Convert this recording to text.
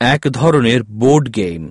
এক ধরনের board game.